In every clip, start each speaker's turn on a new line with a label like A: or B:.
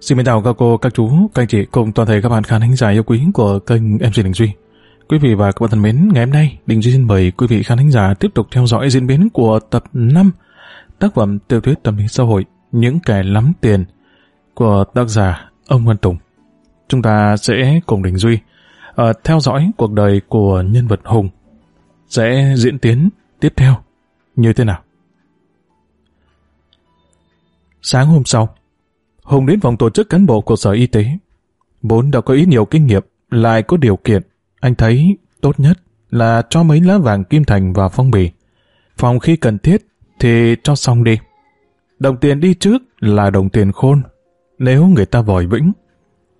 A: Xin mến chào các cô, các chú, các anh chị cùng toàn thể các bạn khán thính giả yêu quý của kênh MC Đình Duy. Quý vị và các bạn thân mến, ngày hôm nay Đình Duy xin mời quý vị khán thính giả tiếp tục theo dõi diễn biến của tập 5 tác phẩm tiểu thuyết tâm lý xã hội Những kẻ lắm tiền của tác giả ông Văn Tùng. Chúng ta sẽ cùng Đình Duy uh, theo dõi cuộc đời của nhân vật Hùng sẽ diễn tiến tiếp theo như thế nào. Sáng hôm sau, Hùng đến phòng tổ chức cán bộ của Sở Y tế. Vốn đã có ít nhiều kinh nghiệm, lại có điều kiện. Anh thấy tốt nhất là cho mấy lá vàng kim thành vào phong bì. Phòng khi cần thiết thì cho xong đi. Đồng tiền đi trước là đồng tiền khôn. Nếu người ta vòi vĩnh,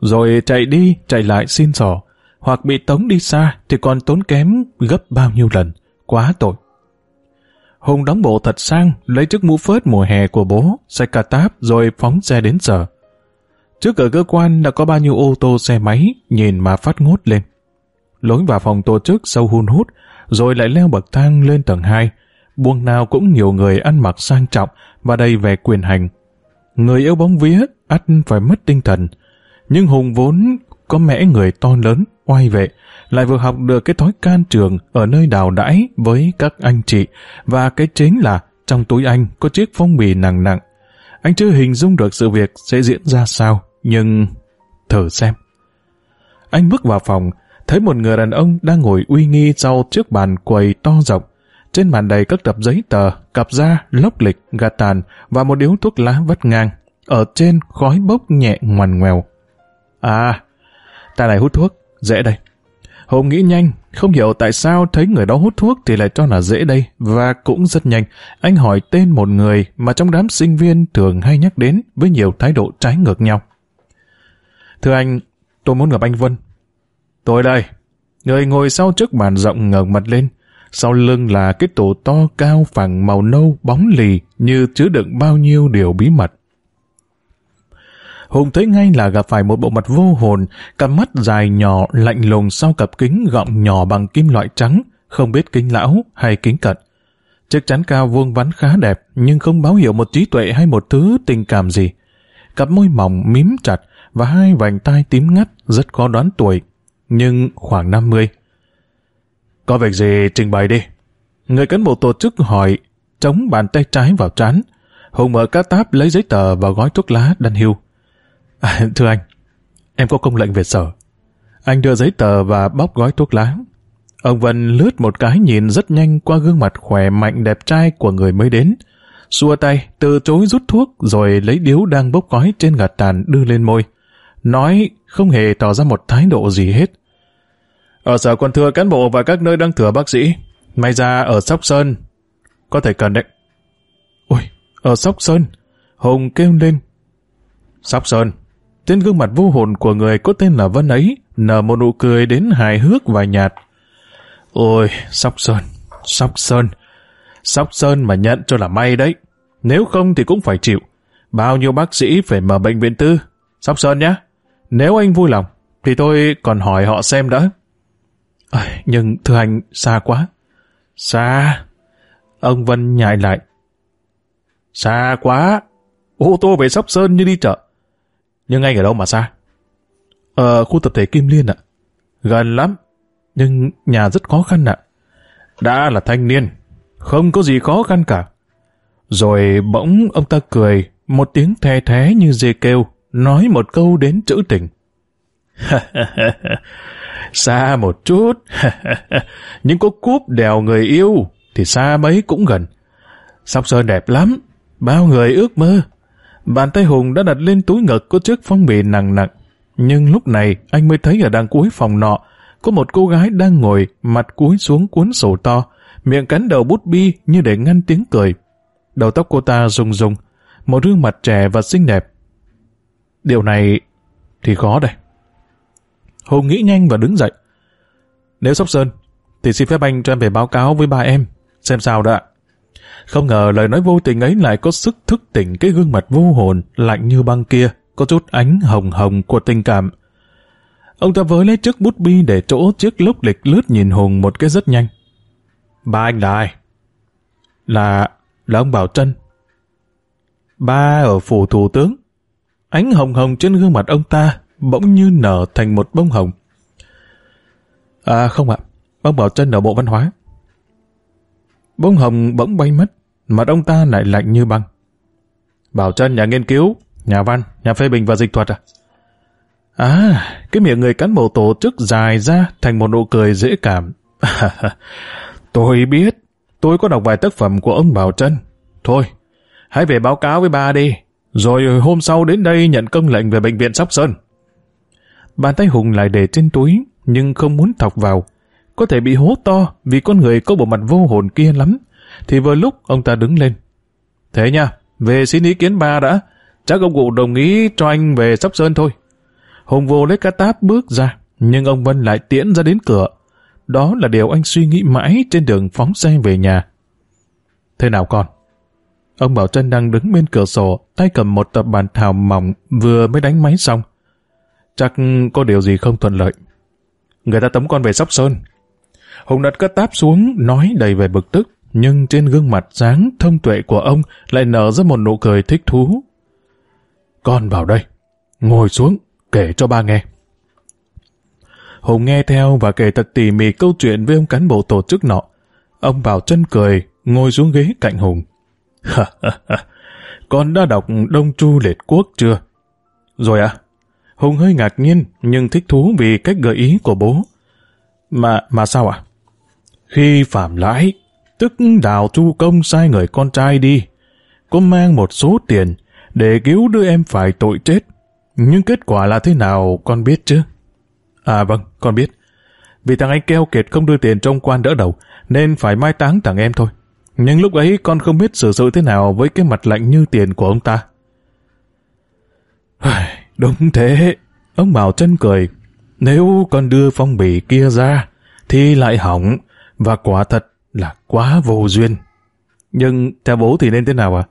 A: rồi chạy đi, chạy lại xin sỏ, hoặc bị tống đi xa thì còn tốn kém gấp bao nhiêu lần. Quá tội. Hùng đóng bộ thật sang, lấy chiếc mũ phớt mùa hè của bố, xe cà táp rồi phóng xe đến sở. Trước cửa cơ quan đã có bao nhiêu ô tô xe máy, nhìn mà phát ngốt lên. Lối vào phòng tổ chức sâu hun hút, rồi lại leo bậc thang lên tầng 2. Buông nào cũng nhiều người ăn mặc sang trọng và đầy vẻ quyền hành. Người yêu bóng vía, ắt phải mất tinh thần. Nhưng Hùng vốn có mẽ người to lớn, oai vệ, lại vừa học được cái thói can trường ở nơi đào đãi với các anh chị, và cái chính là trong túi anh có chiếc phong bì nặng nặng. Anh chưa hình dung được sự việc sẽ diễn ra sao, nhưng... thử xem. Anh bước vào phòng, thấy một người đàn ông đang ngồi uy nghi sau chiếc bàn quầy to rộng. Trên bàn đầy các tập giấy tờ, cặp da, lốc lịch, gạt tàn và một điếu thuốc lá vắt ngang. Ở trên khói bốc nhẹ ngoằn ngoèo. À, ta này hút thuốc, dễ đây. Hùng nghĩ nhanh, không hiểu tại sao thấy người đó hút thuốc thì lại cho là dễ đây, và cũng rất nhanh. Anh hỏi tên một người mà trong đám sinh viên thường hay nhắc đến với nhiều thái độ trái ngược nhau. Thưa anh, tôi muốn gặp anh Vân. Tôi đây. Người ngồi sau trước bàn rộng ngẩng mặt lên. Sau lưng là cái tủ to cao phẳng màu nâu bóng lì như chứa đựng bao nhiêu điều bí mật. Hùng thấy ngay là gặp phải một bộ mặt vô hồn, cặp mắt dài nhỏ lạnh lùng sau cặp kính gọng nhỏ bằng kim loại trắng, không biết kính lão hay kính cận. Chiếc chắn cao vuông vắn khá đẹp, nhưng không báo hiệu một trí tuệ hay một thứ tình cảm gì. Cặp môi mỏng mím chặt và hai vành tai tím ngắt rất khó đoán tuổi, nhưng khoảng 50. Có việc gì trình bày đi. Người cán bộ tổ chức hỏi, chống bàn tay trái vào trán. Hùng mở cá táp lấy giấy tờ và gói thuốc lá đăn hưu. À, thưa anh, em có công lệnh về sở. Anh đưa giấy tờ và bóc gói thuốc lá. Ông Vân lướt một cái nhìn rất nhanh qua gương mặt khỏe mạnh đẹp trai của người mới đến. Xua tay, từ chối rút thuốc rồi lấy điếu đang bốc gói trên gạt tàn đưa lên môi. Nói không hề tỏ ra một thái độ gì hết. Ở sở còn thừa cán bộ và các nơi đang thừa bác sĩ. May ra ở Sóc Sơn. Có thể cần đấy. Ôi, ở Sóc Sơn. Hùng kêu lên. Sóc Sơn, trên gương mặt vô hồn của người có tên là Vân ấy nở một nụ cười đến hài hước và nhạt. Ôi, Sóc Sơn, Sóc Sơn. Sóc Sơn mà nhận cho là may đấy. Nếu không thì cũng phải chịu. Bao nhiêu bác sĩ phải mở bệnh viện tư. Sóc Sơn nhé. Nếu anh vui lòng, thì tôi còn hỏi họ xem đã. À, nhưng thưa anh, xa quá. Xa. Ông Vân nhại lại. Xa quá. Ô tô về Sóc Sơn như đi chợ. Nhưng anh ở đâu mà xa? Ở khu tập thể Kim Liên ạ. Gần lắm. Nhưng nhà rất khó khăn ạ. Đã là thanh niên. Không có gì khó khăn cả. Rồi bỗng ông ta cười, một tiếng the thế như dê kêu, nói một câu đến chữ tình. xa một chút, nhưng có cúp đèo người yêu, thì xa mấy cũng gần. Sóc Sơn đẹp lắm, bao người ước mơ. Bàn tay Hùng đã đặt lên túi ngực có chiếc phong bì nặng nặng. Nhưng lúc này anh mới thấy ở đằng cuối phòng nọ có một cô gái đang ngồi mặt cúi xuống cuốn sổ to, miệng cắn đầu bút bi như để ngăn tiếng cười. Đầu tóc cô ta rung rung, một gương mặt trẻ và xinh đẹp. Điều này thì khó đây. Hùng nghĩ nhanh và đứng dậy. Nếu Sóc Sơn, thì xin phép anh cho em về báo cáo với ba em, xem sao đã. Không ngờ lời nói vô tình ấy lại có sức thức tỉnh cái gương mặt vô hồn, lạnh như băng kia, có chút ánh hồng hồng của tình cảm. Ông ta với lấy chiếc bút bi để chỗ chiếc lúc lịch lướt nhìn Hùng một cái rất nhanh. Ba anh là ai? Là... là ông Bảo Trân. Ba ở phủ thủ tướng. Ánh hồng hồng trên gương mặt ông ta bỗng như nở thành một bông hồng. À không ạ, ông Bảo Trân ở bộ văn hóa. Bông hồng bỗng bay mất, mặt ông ta lại lạnh như băng. Bảo Trân nhà nghiên cứu, nhà văn, nhà phê bình và dịch thuật à? À, cái miệng người cán bộ tổ chức dài ra thành một nụ cười dễ cảm. tôi biết, tôi có đọc vài tác phẩm của ông Bảo Trân. Thôi, hãy về báo cáo với ba đi, rồi hôm sau đến đây nhận công lệnh về bệnh viện Sóc Sơn. Bàn tay Hùng lại để trên túi, nhưng không muốn thọc vào. Có thể bị hố to vì con người có bộ mặt vô hồn kia lắm. Thì vừa lúc ông ta đứng lên. Thế nha, về xin ý kiến ba đã. Chắc ông cụ đồng ý cho anh về Sóc Sơn thôi. Hùng vô lấy cá táp bước ra, nhưng ông Vân lại tiễn ra đến cửa. Đó là điều anh suy nghĩ mãi trên đường phóng xe về nhà. Thế nào con? Ông Bảo Trân đang đứng bên cửa sổ, tay cầm một tập bàn thảo mỏng vừa mới đánh máy xong. Chắc có điều gì không thuận lợi. Người ta tống con về Sóc Sơn. Hùng đặt cất táp xuống, nói đầy về bực tức, nhưng trên gương mặt sáng thông tuệ của ông lại nở ra một nụ cười thích thú. Con vào đây, ngồi xuống, kể cho ba nghe. Hùng nghe theo và kể thật tỉ mỉ câu chuyện với ông cán bộ tổ chức nọ. Ông Bảo chân cười, ngồi xuống ghế cạnh Hùng. Con đã đọc Đông Chu Liệt Quốc chưa? Rồi à? Hùng hơi ngạc nhiên, nhưng thích thú vì cách gợi ý của bố. Mà, mà sao ạ? À? Khi Phạm Lãi, tức Đào Chu Công sai người con trai đi, Cô mang một số tiền để cứu đứa em phải tội chết. Nhưng kết quả là thế nào con biết chứ? À vâng, con biết. Vì thằng anh keo kiệt không đưa tiền trong quan đỡ đầu, nên phải mai táng thằng em thôi. Nhưng lúc ấy con không biết xử sự thế nào với cái mặt lạnh như tiền của ông ta. Đúng thế, ông Bảo chân cười. Nếu con đưa phong bì kia ra, thì lại hỏng, và quả thật là quá vô duyên. Nhưng theo bố thì nên thế nào à?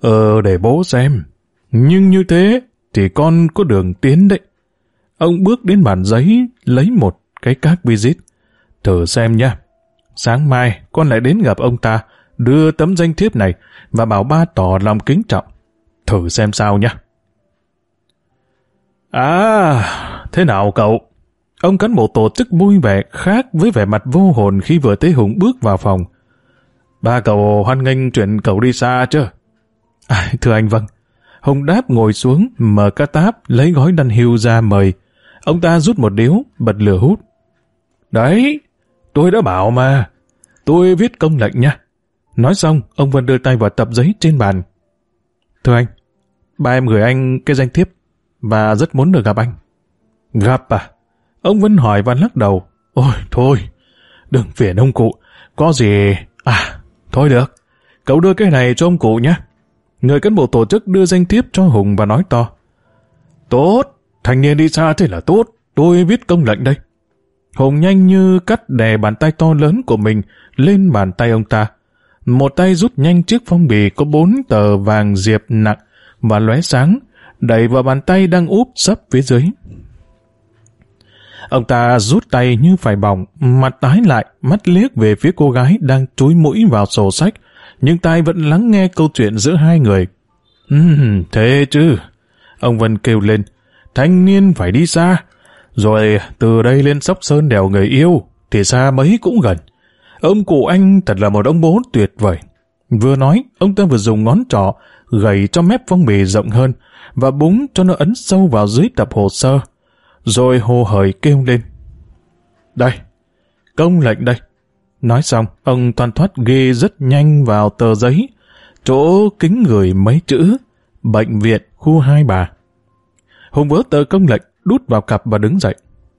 A: Ờ, để bố xem. Nhưng như thế, thì con có đường tiến đấy. Ông bước đến bàn giấy, lấy một cái card visit. Thử xem nha. Sáng mai, con lại đến gặp ông ta, đưa tấm danh thiếp này và bảo ba tỏ lòng kính trọng. Thử xem sao nha. À, thế nào cậu? Ông cán bộ tổ chức vui vẻ khác với vẻ mặt vô hồn khi vừa thấy Hùng bước vào phòng. Ba cậu hoan nghênh chuyện cậu đi xa chưa? À, thưa anh vâng. Hùng đáp ngồi xuống, mở ca táp, lấy gói đăn hưu ra mời. Ông ta rút một điếu, bật lửa hút. Đấy, tôi đã bảo mà. Tôi viết công lệnh nha. Nói xong, ông Vân đưa tay vào tập giấy trên bàn. Thưa anh, ba em gửi anh cái danh thiếp và rất muốn được gặp anh. Gặp à? Ông Vân hỏi và lắc đầu. Ôi, thôi, đừng phiền ông cụ. Có gì... À, thôi được. Cậu đưa cái này cho ông cụ nhé. Người cán bộ tổ chức đưa danh thiếp cho Hùng và nói to. Tốt, thanh niên đi xa thế là tốt. Tôi viết công lệnh đây. Hùng nhanh như cắt đè bàn tay to lớn của mình lên bàn tay ông ta. Một tay rút nhanh chiếc phong bì có bốn tờ vàng diệp nặng và lóe sáng, đẩy vào bàn tay đang úp sấp phía dưới. Ông ta rút tay như phải bỏng, mặt tái lại, mắt liếc về phía cô gái đang chúi mũi vào sổ sách, nhưng tai vẫn lắng nghe câu chuyện giữa hai người. Ừm, thế chứ. Ông Vân kêu lên, thanh niên phải đi xa, rồi từ đây lên sóc sơn đèo người yêu, thì xa mấy cũng gần. Ông cụ anh thật là một ông bố tuyệt vời. Vừa nói, ông ta vừa dùng ngón trỏ gầy cho mép phong bì rộng hơn và búng cho nó ấn sâu vào dưới tập hồ sơ. Rồi hồ hởi kêu lên. Đây, công lệnh đây. Nói xong, ông toàn thoát ghi rất nhanh vào tờ giấy, chỗ kính gửi mấy chữ, bệnh viện khu hai bà. Hùng vỡ tờ công lệnh, đút vào cặp và đứng dậy.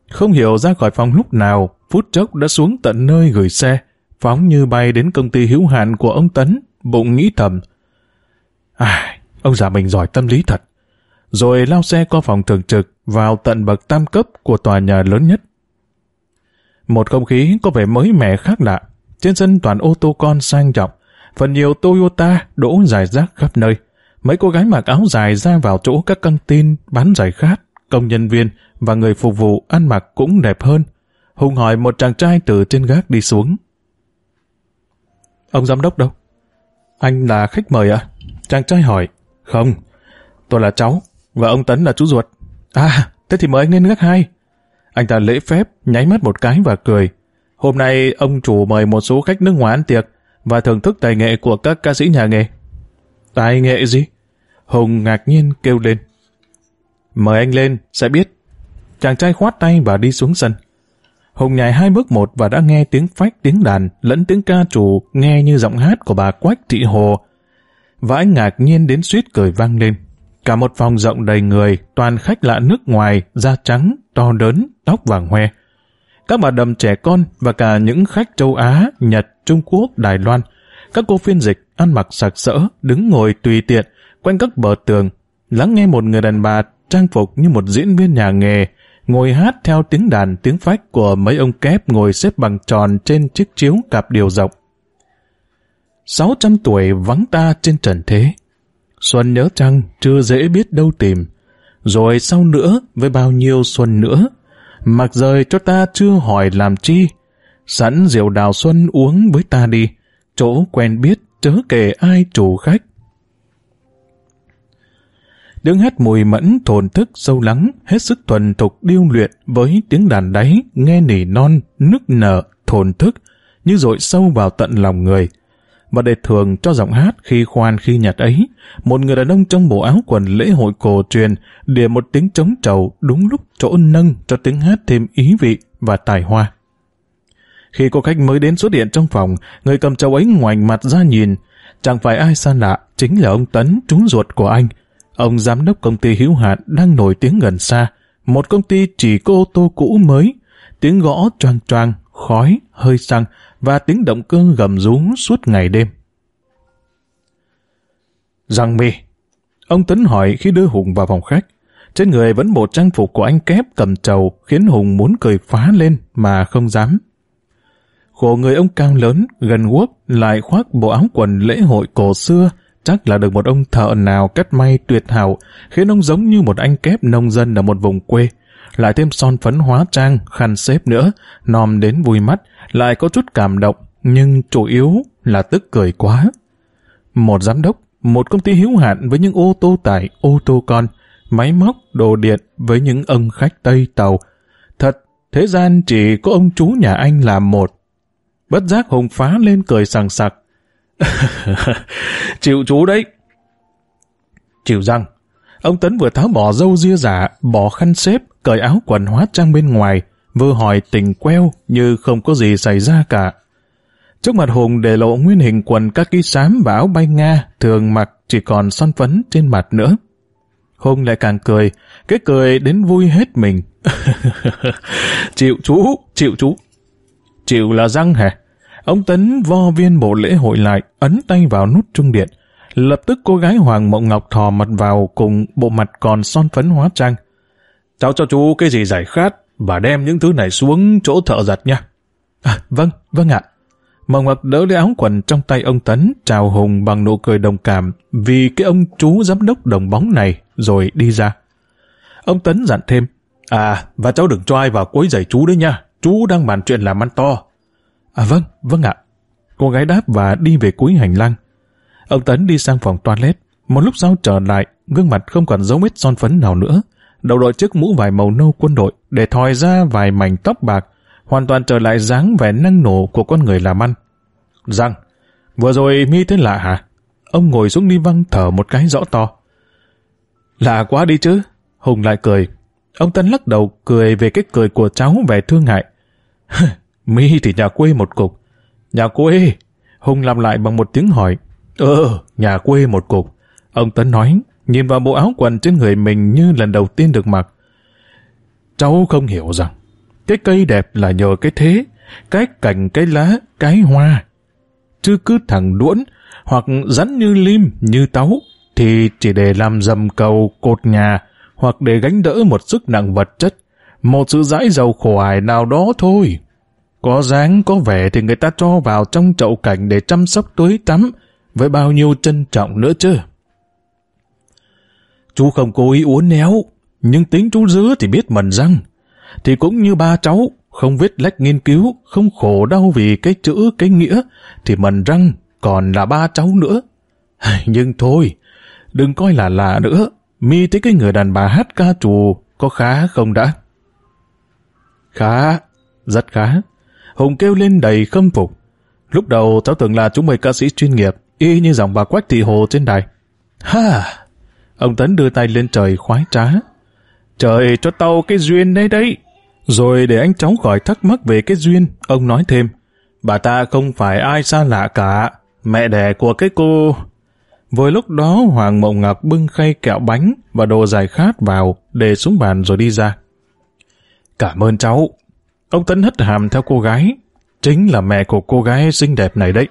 A: Không hiểu ra khỏi phòng lúc nào, phút chốc đã xuống tận nơi gửi xe, phóng như bay đến công ty hữu hạn của ông Tấn, bụng nghĩ thầm. À, ông già mình giỏi tâm lý thật. Rồi lao xe qua phòng thường trực vào tận bậc tam cấp của tòa nhà lớn nhất. Một không khí có vẻ mới mẻ khác lạ. Trên sân toàn ô tô con sang trọng, phần nhiều Toyota đỗ dài rác khắp nơi. Mấy cô gái mặc áo dài ra vào chỗ các căng tin bán giải khát, công nhân viên và người phục vụ ăn mặc cũng đẹp hơn. Hùng hỏi một chàng trai từ trên gác đi xuống. Ông giám đốc đâu? Anh là khách mời à? Chàng trai hỏi. Không, tôi là cháu, và ông Tấn là chú ruột. À, thế thì mời anh lên gác hai. Anh ta lễ phép, nháy mắt một cái và cười. Hôm nay ông chủ mời một số khách nước ngoài ăn tiệc và thưởng thức tài nghệ của các ca sĩ nhà nghề. Tài nghệ gì? Hùng ngạc nhiên kêu lên. Mời anh lên, sẽ biết. Chàng trai khoát tay và đi xuống sân. Hùng nhảy hai bước một và đã nghe tiếng phách tiếng đàn lẫn tiếng ca chủ nghe như giọng hát của bà Quách Thị Hồ. Và anh ngạc nhiên đến suýt cười vang lên. Cả một phòng rộng đầy người, toàn khách lạ nước ngoài, da trắng, to lớn, tóc vàng hoe. Các bà đầm trẻ con và cả những khách châu Á, Nhật, Trung Quốc, Đài Loan. Các cô phiên dịch, ăn mặc sặc sỡ, đứng ngồi tùy tiện, quanh các bờ tường, lắng nghe một người đàn bà trang phục như một diễn viên nhà nghề, ngồi hát theo tiếng đàn tiếng phách của mấy ông kép ngồi xếp bằng tròn trên chiếc chiếu cạp điều rộng. Sáu trăm tuổi vắng ta trên trần thế. Xuân nhớ chăng chưa dễ biết đâu tìm. Rồi sau nữa với bao nhiêu xuân nữa. Mặc rời cho ta chưa hỏi làm chi. Sẵn rượu đào xuân uống với ta đi. Chỗ quen biết chớ kể ai chủ khách. Đứng hát mùi mẫn thồn thức sâu lắng, hết sức thuần thục điêu luyện với tiếng đàn đáy, nghe nỉ non, nức nở, thồn thức, như dội sâu vào tận lòng người. Và để thường cho giọng hát khi khoan khi nhạt ấy, một người đàn ông trong bộ áo quần lễ hội cổ truyền để một tiếng trống trầu đúng lúc chỗ nâng cho tiếng hát thêm ý vị và tài hoa. Khi cô khách mới đến xuất hiện trong phòng, người cầm trầu ấy ngoảnh mặt ra nhìn, chẳng phải ai xa lạ, chính là ông Tấn, chú ruột của anh, Ông giám đốc công ty hữu hạn đang nổi tiếng gần xa, một công ty chỉ có ô tô cũ mới, tiếng gõ choang choang, khói, hơi xăng và tiếng động cơ gầm rú suốt ngày đêm. Giang mi, ông Tấn hỏi khi đưa Hùng vào phòng khách. Trên người vẫn bộ trang phục của anh kép cầm trầu khiến Hùng muốn cười phá lên mà không dám. Khổ người ông cao lớn, gần guốc, lại khoác bộ áo quần lễ hội cổ xưa, chắc là được một ông thợ nào cắt may tuyệt hảo, khiến ông giống như một anh kép nông dân ở một vùng quê. Lại thêm son phấn hóa trang, khăn xếp nữa, nòm đến vui mắt, lại có chút cảm động, nhưng chủ yếu là tức cười quá. Một giám đốc, một công ty hữu hạn với những ô tô tải, ô tô con, máy móc, đồ điện với những ông khách Tây Tàu. Thật, thế gian chỉ có ông chú nhà anh là một. Bất giác Hùng phá lên cười sảng sặc, Chịu chú đấy. Chịu rằng Ông Tấn vừa tháo bỏ dâu ria giả, bỏ khăn xếp, cởi áo quần hóa trang bên ngoài, vừa hỏi tình queo như không có gì xảy ra cả. Trước mặt Hùng để lộ nguyên hình quần các ký xám và áo bay Nga thường mặc chỉ còn son phấn trên mặt nữa. Hùng lại càng cười, cái cười đến vui hết mình. chịu chú, chịu chú. Chịu là răng hả? Ông Tấn vo viên bộ lễ hội lại, ấn tay vào nút trung điện. Lập tức cô gái Hoàng Mộng Ngọc thò mặt vào cùng bộ mặt còn son phấn hóa trang. Cháu cho chú cái gì giải khát và đem những thứ này xuống chỗ thợ giặt nha. À, vâng, vâng ạ. Mộng Ngọc đỡ lấy áo quần trong tay ông Tấn, chào Hùng bằng nụ cười đồng cảm vì cái ông chú giám đốc đồng bóng này rồi đi ra. Ông Tấn dặn thêm, à, và cháu đừng cho ai vào quấy giày chú đấy nha, chú đang bàn chuyện làm ăn to. À vâng, vâng ạ. Cô gái đáp và đi về cuối hành lang. Ông Tấn đi sang phòng toilet. Một lúc sau trở lại, gương mặt không còn dấu vết son phấn nào nữa. Đầu đội chiếc mũ vải màu nâu quân đội để thòi ra vài mảnh tóc bạc, hoàn toàn trở lại dáng vẻ năng nổ của con người làm ăn. Rằng, vừa rồi mi thế lạ hả? Ông ngồi xuống đi văng thở một cái rõ to. Lạ quá đi chứ. Hùng lại cười. Ông Tân lắc đầu cười về cái cười của cháu vẻ thương hại. Mi thì nhà quê một cục. Nhà quê? Hùng làm lại bằng một tiếng hỏi. Ờ, nhà quê một cục. Ông Tấn nói, nhìn vào bộ áo quần trên người mình như lần đầu tiên được mặc. Cháu không hiểu rằng, cái cây đẹp là nhờ cái thế, cái cành, cái lá, cái hoa. Chứ cứ thẳng đuỗn, hoặc rắn như lim, như táu, thì chỉ để làm dầm cầu, cột nhà, hoặc để gánh đỡ một sức nặng vật chất, một sự dãi dầu khổ ải nào đó thôi. Có dáng, có vẻ thì người ta cho vào trong chậu cảnh để chăm sóc tưới tắm, với bao nhiêu trân trọng nữa chứ. Chú không cố ý uốn néo, nhưng tính chú dứa thì biết mần răng. Thì cũng như ba cháu, không viết lách nghiên cứu, không khổ đau vì cái chữ, cái nghĩa, thì mần răng, còn là ba cháu nữa. Nhưng thôi, đừng coi là lạ nữa. Mi thấy cái người đàn bà hát ca trù có khá không đã? Khá, rất khá. Hùng kêu lên đầy khâm phục. Lúc đầu cháu tưởng là chúng mày ca sĩ chuyên nghiệp, y như dòng bà Quách Thị Hồ trên đài. Ha! Ông Tấn đưa tay lên trời khoái trá. Trời cho tao cái duyên đấy đấy. Rồi để anh cháu khỏi thắc mắc về cái duyên, ông nói thêm. Bà ta không phải ai xa lạ cả, mẹ đẻ của cái cô... Vừa lúc đó Hoàng Mộng Ngọc bưng khay kẹo bánh và đồ giải khát vào, để xuống bàn rồi đi ra. Cảm ơn cháu. Ông Tấn hất hàm theo cô gái. Chính là mẹ của cô gái xinh đẹp này đấy.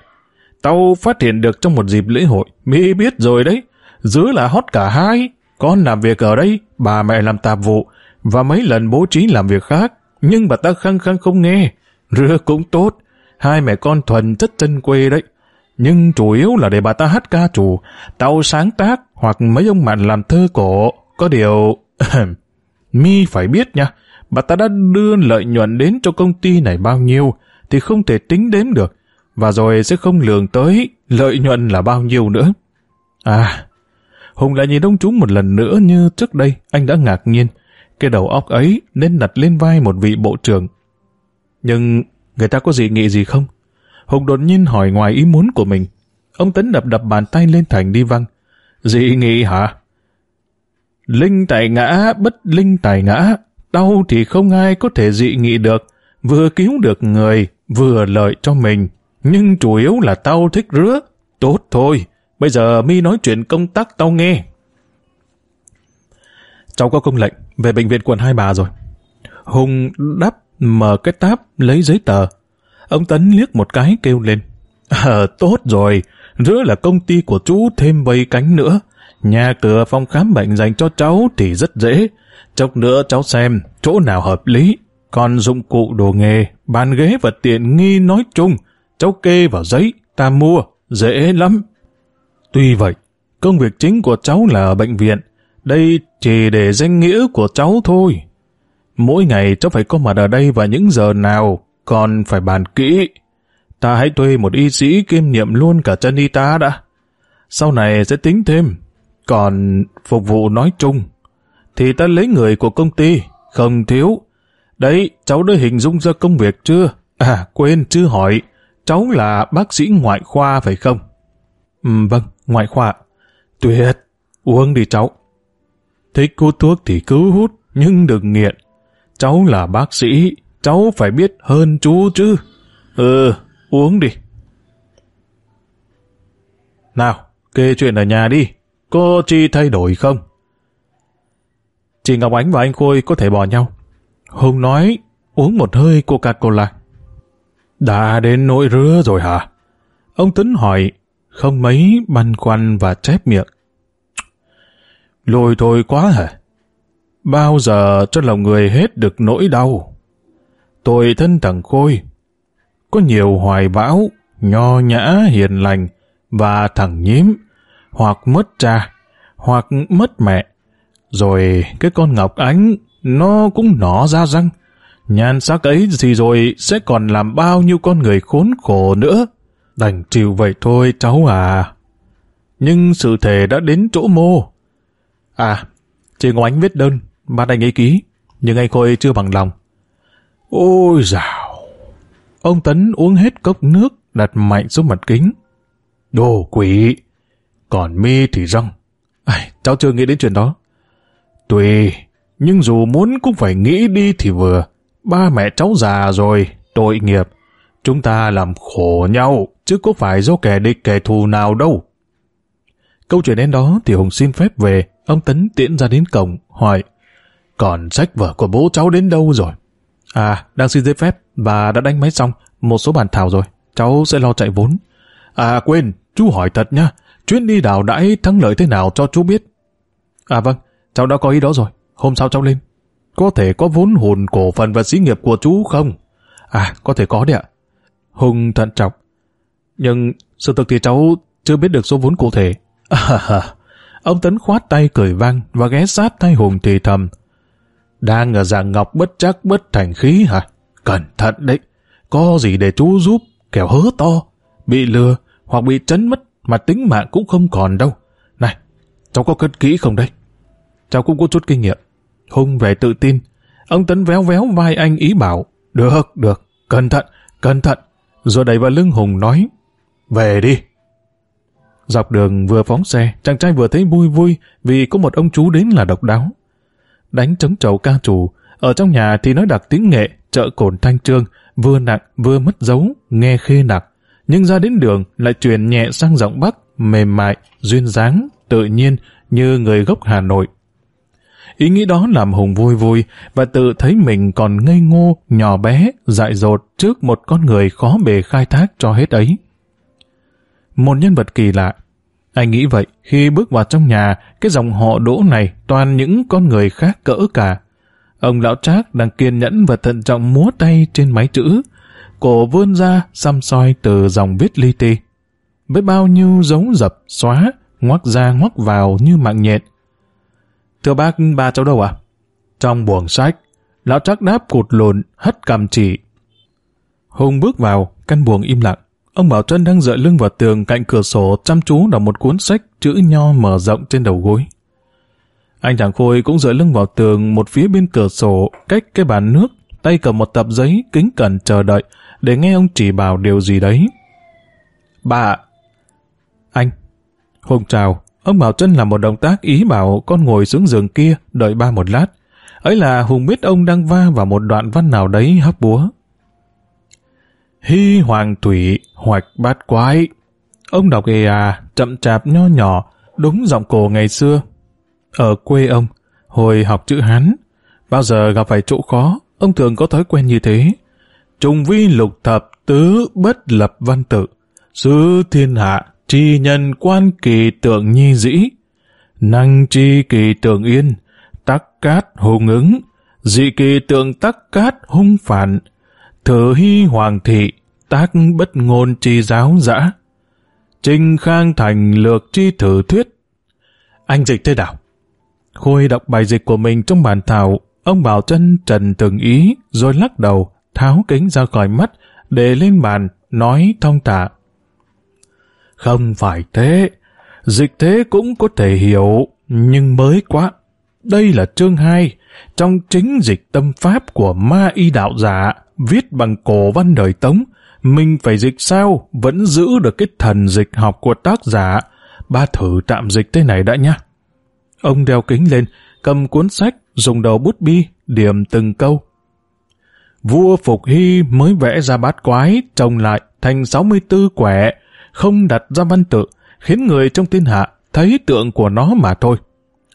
A: Tao phát hiện được trong một dịp lễ hội, Mỹ biết rồi đấy. Dưới là hot cả hai. Con làm việc ở đây, bà mẹ làm tạp vụ, và mấy lần bố trí làm việc khác. Nhưng bà ta khăng khăng không nghe. Rửa cũng tốt. Hai mẹ con thuần chất chân quê đấy. Nhưng chủ yếu là để bà ta hát ca chủ, tao sáng tác hoặc mấy ông bạn làm thơ cổ. Có điều... Mi phải biết nha, bà ta đã đưa lợi nhuận đến cho công ty này bao nhiêu thì không thể tính đếm được, và rồi sẽ không lường tới lợi nhuận là bao nhiêu nữa. À, Hùng lại nhìn ông chú một lần nữa như trước đây, anh đã ngạc nhiên. Cái đầu óc ấy nên đặt lên vai một vị bộ trưởng. Nhưng người ta có dị nghị gì không? Hùng đột nhiên hỏi ngoài ý muốn của mình. Ông Tấn đập đập bàn tay lên thành đi văng. Dị nghị hả? Linh tài ngã, bất linh tài ngã. Đau thì không ai có thể dị nghị được. Vừa cứu được người, vừa lợi cho mình. Nhưng chủ yếu là tao thích rứa. Tốt thôi, bây giờ mi nói chuyện công tác tao nghe. Cháu có công lệnh về bệnh viện quận Hai Bà rồi. Hùng đắp mở cái táp lấy giấy tờ. Ông Tấn liếc một cái kêu lên. Ờ, tốt rồi, rứa là công ty của chú thêm vây cánh nữa. Nhà cửa phòng khám bệnh dành cho cháu thì rất dễ. Chốc nữa cháu xem chỗ nào hợp lý. Còn dụng cụ đồ nghề, bàn ghế và tiện nghi nói chung, cháu kê vào giấy, ta mua, dễ lắm. Tuy vậy, công việc chính của cháu là ở bệnh viện, đây chỉ để danh nghĩa của cháu thôi. Mỗi ngày cháu phải có mặt ở đây vào những giờ nào, còn phải bàn kỹ. Ta hãy thuê một y sĩ kiêm nhiệm luôn cả chân y tá đã. Sau này sẽ tính thêm. Còn phục vụ nói chung, thì ta lấy người của công ty, không thiếu. Đấy, cháu đã hình dung ra công việc chưa? À, quên, chưa hỏi. Cháu là bác sĩ ngoại khoa phải không? Ừ, vâng, ngoại khoa. Tuyệt, uống đi cháu. Thích hút thuốc thì cứ hút, nhưng đừng nghiện. Cháu là bác sĩ, cháu phải biết hơn chú chứ. Ừ, uống đi. Nào, kê chuyện ở nhà đi. Cô chi thay đổi không? Chị Ngọc Ánh và anh Khôi có thể bỏ nhau. Hùng nói uống một hơi Coca-Cola. Đã đến nỗi rứa rồi hả? Ông Tuấn hỏi, không mấy băn khoăn và chép miệng. Lôi thôi quá hả? Bao giờ cho lòng người hết được nỗi đau? Tôi thân thằng Khôi, có nhiều hoài bão, nho nhã hiền lành và thằng nhím, hoặc mất cha, hoặc mất mẹ. Rồi cái con Ngọc Ánh, nó cũng nỏ ra răng. Nhan sắc ấy gì rồi sẽ còn làm bao nhiêu con người khốn khổ nữa. Đành chịu vậy thôi cháu à. Nhưng sự thể đã đến chỗ mô. À, chị Ngọc Ánh viết đơn, bắt anh ấy ký, nhưng anh Khôi chưa bằng lòng. Ôi dào! Ông Tấn uống hết cốc nước, đặt mạnh xuống mặt kính. Đồ quỷ! Còn mi thì răng. Ai, cháu chưa nghĩ đến chuyện đó. Tùy, nhưng dù muốn cũng phải nghĩ đi thì vừa. Ba mẹ cháu già rồi, tội nghiệp. Chúng ta làm khổ nhau, chứ có phải do kẻ địch kẻ thù nào đâu. Câu chuyện đến đó thì Hùng xin phép về, ông Tấn tiễn ra đến cổng, hỏi, còn sách vở của bố cháu đến đâu rồi? À, đang xin giấy phép và đã đánh máy xong một số bản thảo rồi. Cháu sẽ lo chạy vốn. À quên, chú hỏi thật nhá. Chuyến đi đảo đãi thắng lợi thế nào cho chú biết. À vâng, cháu đã có ý đó rồi. Hôm sau cháu lên. Có thể có vốn hồn cổ phần và xí nghiệp của chú không? À, có thể có đấy ạ. Hùng thận trọng. Nhưng sự thực thì cháu chưa biết được số vốn cụ thể. À, ông Tấn khoát tay cười vang và ghé sát tay Hùng thì thầm. Đang ở dạng ngọc bất chắc bất thành khí hả? Cẩn thận đấy. Có gì để chú giúp, kẻo hớ to. Bị lừa, hoặc bị chấn mất mà tính mạng cũng không còn đâu. Này, cháu có cất kỹ không đây? Cháu cũng có chút kinh nghiệm. Hùng về tự tin. Ông Tấn véo véo vai anh ý bảo. Được, được, cẩn thận, cẩn thận. Rồi đẩy vào lưng Hùng nói. Về đi. Dọc đường vừa phóng xe, chàng trai vừa thấy vui vui vì có một ông chú đến là độc đáo. Đánh trống trầu ca trù ở trong nhà thì nói đặc tiếng nghệ, chợ cồn thanh trương, vừa nặng vừa mất dấu, nghe khê nặng. Nhưng ra đến đường lại truyền nhẹ sang giọng Bắc, mềm mại, duyên dáng, tự nhiên như người gốc Hà Nội. Ý nghĩ đó làm Hùng vui vui và tự thấy mình còn ngây ngô, nhỏ bé, dại dột trước một con người khó bề khai thác cho hết ấy. Một nhân vật kỳ lạ. Anh nghĩ vậy, khi bước vào trong nhà, cái dòng họ đỗ này toàn những con người khác cỡ cả. Ông lão trác đang kiên nhẫn và thận trọng múa tay trên máy chữ, cổ vươn ra xăm soi từ dòng viết li ti. Với bao nhiêu dấu dập, xóa, ngoắc ra ngoắc vào như mạng nhện. Thưa bác, ba cháu đâu à? Trong buồng sách, lão chắc đáp cụt lùn, hất cầm chỉ. Hùng bước vào, căn buồng im lặng. Ông Bảo Trân đang dựa lưng vào tường cạnh cửa sổ chăm chú đọc một cuốn sách chữ nho mở rộng trên đầu gối. Anh chàng Khôi cũng dựa lưng vào tường một phía bên cửa sổ cách cái bàn nước, tay cầm một tập giấy kính cẩn chờ đợi để nghe ông chỉ bảo điều gì đấy. Bà Anh Hùng chào, ông Bảo Trân làm một động tác ý bảo con ngồi xuống giường kia đợi ba một lát. Ấy là Hùng biết ông đang va vào một đoạn văn nào đấy hấp búa. Hy hoàng thủy, hoạch bát quái. Ông đọc ê à, chậm chạp nho nhỏ, đúng giọng cổ ngày xưa. Ở quê ông, hồi học chữ Hán, bao giờ gặp phải chỗ khó, ông thường có thói quen như thế. Trùng vi lục thập tứ bất lập văn tự, sứ thiên hạ, tri nhân quan kỳ tượng nhi dĩ, năng chi kỳ tượng yên, tắc cát hùng ứng, dị kỳ tượng tắc cát hung phản, thử hy hoàng thị, tác bất ngôn chi giáo dã. Trinh khang thành lược chi thử thuyết. Anh dịch thế đảo Khôi đọc bài dịch của mình trong bản thảo, ông bảo chân trần từng ý, rồi lắc đầu, tháo kính ra khỏi mắt, để lên bàn, nói thong thả. Không phải thế, dịch thế cũng có thể hiểu, nhưng mới quá. Đây là chương 2, trong chính dịch tâm pháp của ma y đạo giả, viết bằng cổ văn đời Tống, mình phải dịch sao vẫn giữ được cái thần dịch học của tác giả. Ba thử tạm dịch thế này đã nhá. Ông đeo kính lên, cầm cuốn sách, dùng đầu bút bi, điểm từng câu. Vua Phục Hy mới vẽ ra bát quái, trồng lại thành 64 quẻ, không đặt ra văn tự, khiến người trong thiên hạ thấy tượng của nó mà thôi.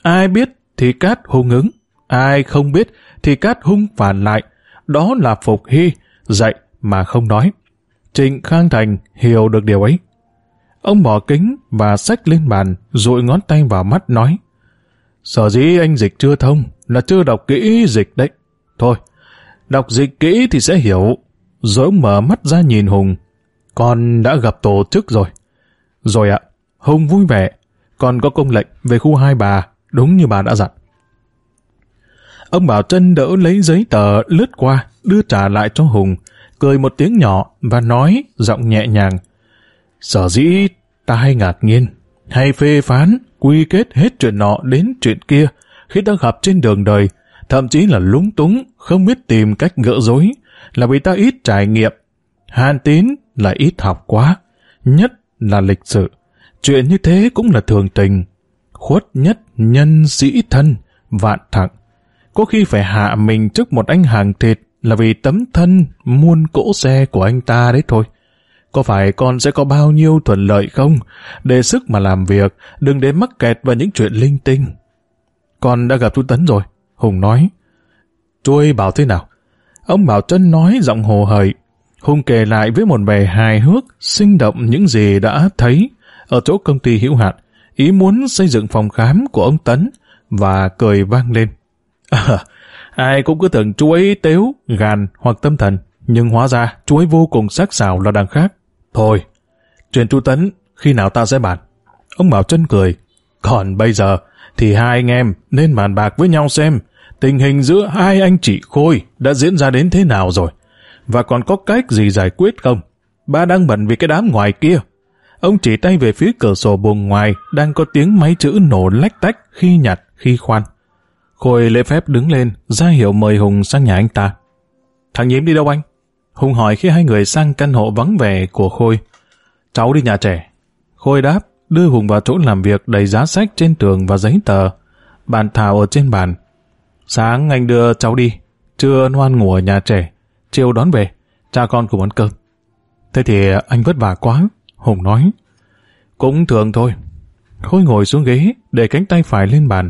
A: Ai biết thì cát hung ứng, ai không biết thì cát hung phản lại. Đó là Phục Hy, dạy mà không nói. Trịnh Khang Thành hiểu được điều ấy. Ông bỏ kính và sách lên bàn, rồi ngón tay vào mắt nói. Sở dĩ anh dịch chưa thông là chưa đọc kỹ dịch đấy. Thôi, đọc dịch kỹ thì sẽ hiểu. Rồi ông mở mắt ra nhìn Hùng. Con đã gặp tổ chức rồi. Rồi ạ, Hùng vui vẻ. Con có công lệnh về khu hai bà, đúng như bà đã dặn. Ông Bảo Trân đỡ lấy giấy tờ lướt qua, đưa trả lại cho Hùng, cười một tiếng nhỏ và nói giọng nhẹ nhàng. Sở dĩ ta hay ngạc nhiên, hay phê phán, quy kết hết chuyện nọ đến chuyện kia khi ta gặp trên đường đời, thậm chí là lúng túng, không biết tìm cách gỡ rối là vì ta ít trải nghiệm. Hàn tín là ít học quá, nhất là lịch sự. Chuyện như thế cũng là thường tình. Khuất nhất nhân sĩ thân, vạn thặng. Có khi phải hạ mình trước một anh hàng thịt là vì tấm thân muôn cỗ xe của anh ta đấy thôi. Có phải con sẽ có bao nhiêu thuận lợi không? Để sức mà làm việc, đừng để mắc kẹt vào những chuyện linh tinh. Con đã gặp chú Tấn rồi, Hùng nói. Chú ấy bảo thế nào? Ông Bảo Trân nói giọng hồ hởi. Hùng kể lại với một vẻ hài hước, sinh động những gì đã thấy ở chỗ công ty hữu hạn, ý muốn xây dựng phòng khám của ông Tấn, và cười vang lên. À, Ai cũng cứ tưởng chú ấy tếu, gàn hoặc tâm thần, nhưng hóa ra chú ấy vô cùng sắc sảo là đằng khác. Thôi, chuyện chú Tấn, khi nào ta sẽ bàn? Ông Bảo chân cười. Còn bây giờ, thì hai anh em nên bàn bạc với nhau xem tình hình giữa hai anh chị Khôi đã diễn ra đến thế nào rồi, và còn có cách gì giải quyết không? Ba đang bận vì cái đám ngoài kia. Ông chỉ tay về phía cửa sổ buồng ngoài, đang có tiếng máy chữ nổ lách tách khi nhặt, khi khoan. Khôi lễ phép đứng lên, ra hiệu mời Hùng sang nhà anh ta. Thằng Nhiễm đi đâu anh? Hùng hỏi khi hai người sang căn hộ vắng vẻ của Khôi. Cháu đi nhà trẻ. Khôi đáp, đưa Hùng vào chỗ làm việc đầy giá sách trên tường và giấy tờ. Bàn thảo ở trên bàn. Sáng anh đưa cháu đi, trưa ngoan ngủ ở nhà trẻ, chiều đón về, cha con cùng ăn cơm. Thế thì anh vất vả quá, Hùng nói. Cũng thường thôi. Khôi ngồi xuống ghế, để cánh tay phải lên bàn.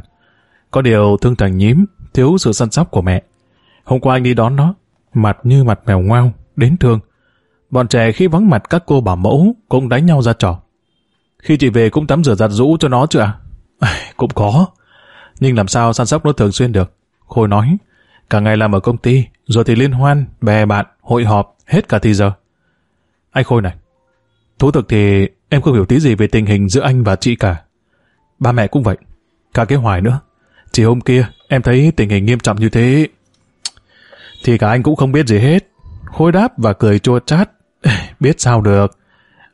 A: Có điều thương thằng nhím, thiếu sự săn sóc của mẹ. Hôm qua anh đi đón nó, mặt như mặt mèo ngoao, đến thương. Bọn trẻ khi vắng mặt các cô bảo mẫu cũng đánh nhau ra trò. Khi chị về cũng tắm rửa giặt rũ cho nó chưa à? cũng có. Nhưng làm sao săn sóc nó thường xuyên được? Khôi nói, cả ngày làm ở công ty, rồi thì liên hoan, bè bạn, hội họp, hết cả thì giờ. Anh Khôi này, thú thực thì em không hiểu tí gì về tình hình giữa anh và chị cả. Ba mẹ cũng vậy, cả cái hoài nữa. Chỉ hôm kia, em thấy tình hình nghiêm trọng như thế. Thì cả anh cũng không biết gì hết. Khôi đáp và cười chua chát. biết sao được.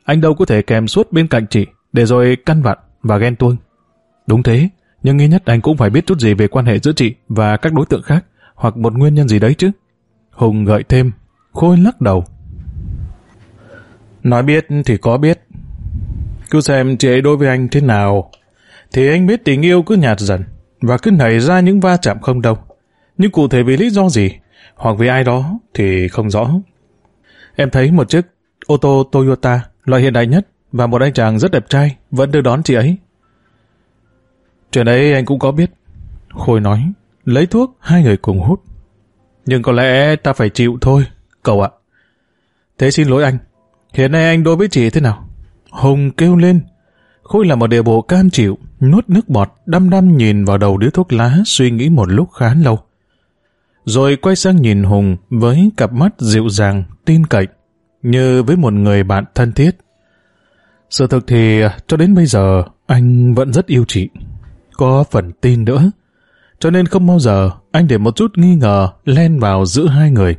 A: Anh đâu có thể kèm suốt bên cạnh chị, để rồi căn vặn và ghen tuông. Đúng thế, nhưng nghĩ nhất anh cũng phải biết chút gì về quan hệ giữa chị và các đối tượng khác, hoặc một nguyên nhân gì đấy chứ. Hùng gợi thêm, Khôi lắc đầu. Nói biết thì có biết. Cứ xem chị ấy đối với anh thế nào, thì anh biết tình yêu cứ nhạt dần, và cứ nảy ra những va chạm không đâu. Nhưng cụ thể vì lý do gì, hoặc vì ai đó thì không rõ. Em thấy một chiếc ô tô Toyota loại hiện đại nhất và một anh chàng rất đẹp trai vẫn đưa đón chị ấy. Chuyện ấy anh cũng có biết. Khôi nói, lấy thuốc hai người cùng hút. Nhưng có lẽ ta phải chịu thôi, cậu ạ. Thế xin lỗi anh. Hiện nay anh đối với chị thế nào? Hùng kêu lên. Khôi là một địa bộ cam chịu, nuốt nước bọt, đăm đăm nhìn vào đầu điếu thuốc lá, suy nghĩ một lúc khá lâu. Rồi quay sang nhìn Hùng với cặp mắt dịu dàng, tin cậy, như với một người bạn thân thiết. Sự thực thì cho đến bây giờ anh vẫn rất yêu chị. Có phần tin nữa. Cho nên không bao giờ anh để một chút nghi ngờ len vào giữa hai người.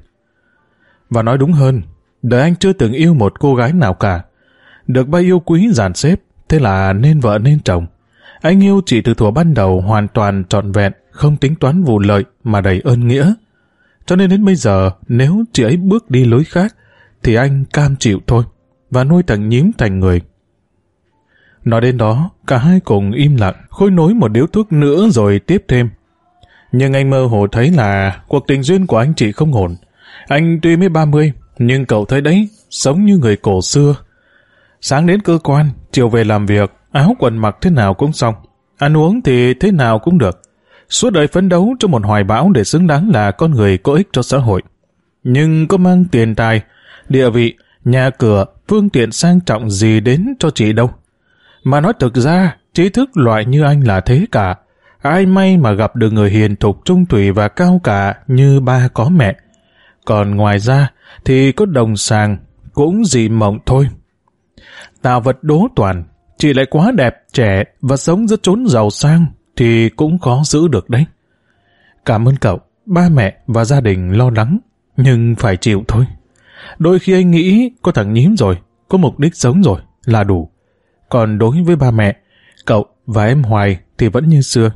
A: Và nói đúng hơn, đời anh chưa từng yêu một cô gái nào cả. Được ba yêu quý giàn xếp, thế là nên vợ nên chồng. Anh yêu chỉ từ thuở ban đầu hoàn toàn trọn vẹn, không tính toán vụ lợi mà đầy ơn nghĩa. Cho nên đến bây giờ, nếu chị ấy bước đi lối khác, thì anh cam chịu thôi, và nuôi thằng nhím thành người. Nói đến đó, cả hai cùng im lặng, khôi nối một điếu thuốc nữa rồi tiếp thêm. Nhưng anh mơ hồ thấy là cuộc tình duyên của anh chị không ổn. Anh tuy mới 30, nhưng cậu thấy đấy, sống như người cổ xưa. Sáng đến cơ quan, chiều về làm việc, áo quần mặc thế nào cũng xong. Ăn uống thì thế nào cũng được. Suốt đời phấn đấu cho một hoài bão để xứng đáng là con người có ích cho xã hội. Nhưng có mang tiền tài, địa vị, nhà cửa, phương tiện sang trọng gì đến cho chị đâu. Mà nói thực ra, trí thức loại như anh là thế cả. Ai may mà gặp được người hiền thục trung thủy và cao cả như ba có mẹ. Còn ngoài ra thì có đồng sàng, cũng dị mộng thôi. Tạo vật đố toàn, chị lại quá đẹp, trẻ và sống rất chốn giàu sang thì cũng khó giữ được đấy. Cảm ơn cậu, ba mẹ và gia đình lo lắng, nhưng phải chịu thôi. Đôi khi anh nghĩ có thằng nhím rồi, có mục đích sống rồi là đủ. Còn đối với ba mẹ, cậu và em Hoài thì vẫn như xưa.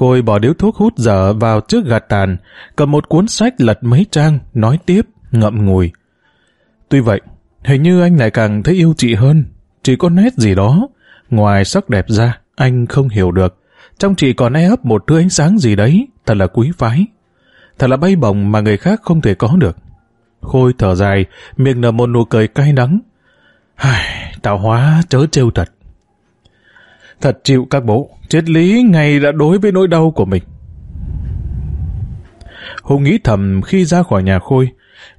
A: Khôi bỏ điếu thuốc hút dở vào trước gạt tàn, cầm một cuốn sách lật mấy trang, nói tiếp, ngậm ngùi. Tuy vậy, hình như anh lại càng thấy yêu chị hơn, chỉ có nét gì đó. Ngoài sắc đẹp ra, anh không hiểu được. Trong chị còn e ấp một thứ ánh sáng gì đấy, thật là quý phái. Thật là bay bổng mà người khác không thể có được. Khôi thở dài, miệng nở một nụ cười cay đắng. hài tạo hóa chớ trêu thật. Thật chịu các bố, triết lý ngày đã đối với nỗi đau của mình. Hùng nghĩ thầm khi ra khỏi nhà Khôi,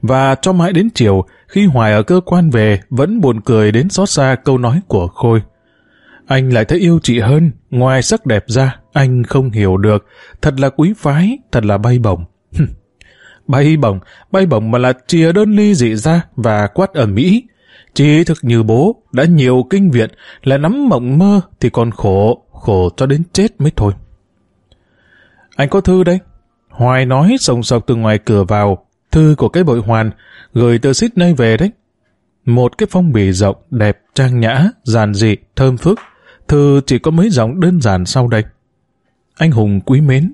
A: và cho mãi đến chiều, khi Hoài ở cơ quan về, vẫn buồn cười đến xót xa câu nói của Khôi. Anh lại thấy yêu chị hơn, ngoài sắc đẹp ra, anh không hiểu được, thật là quý phái, thật là bay bổng. bay bổng, bay bổng mà là chia đơn ly dị ra và quát ở Mỹ. Trí thực như bố, đã nhiều kinh viện, là nắm mộng mơ thì còn khổ, khổ cho đến chết mới thôi. Anh có thư đấy. Hoài nói sồng sọc từ ngoài cửa vào, thư của cái bội hoàn, gửi từ Sydney về đấy. Một cái phong bì rộng, đẹp, trang nhã, giản dị, thơm phức. Thư chỉ có mấy dòng đơn giản sau đây. Anh Hùng quý mến,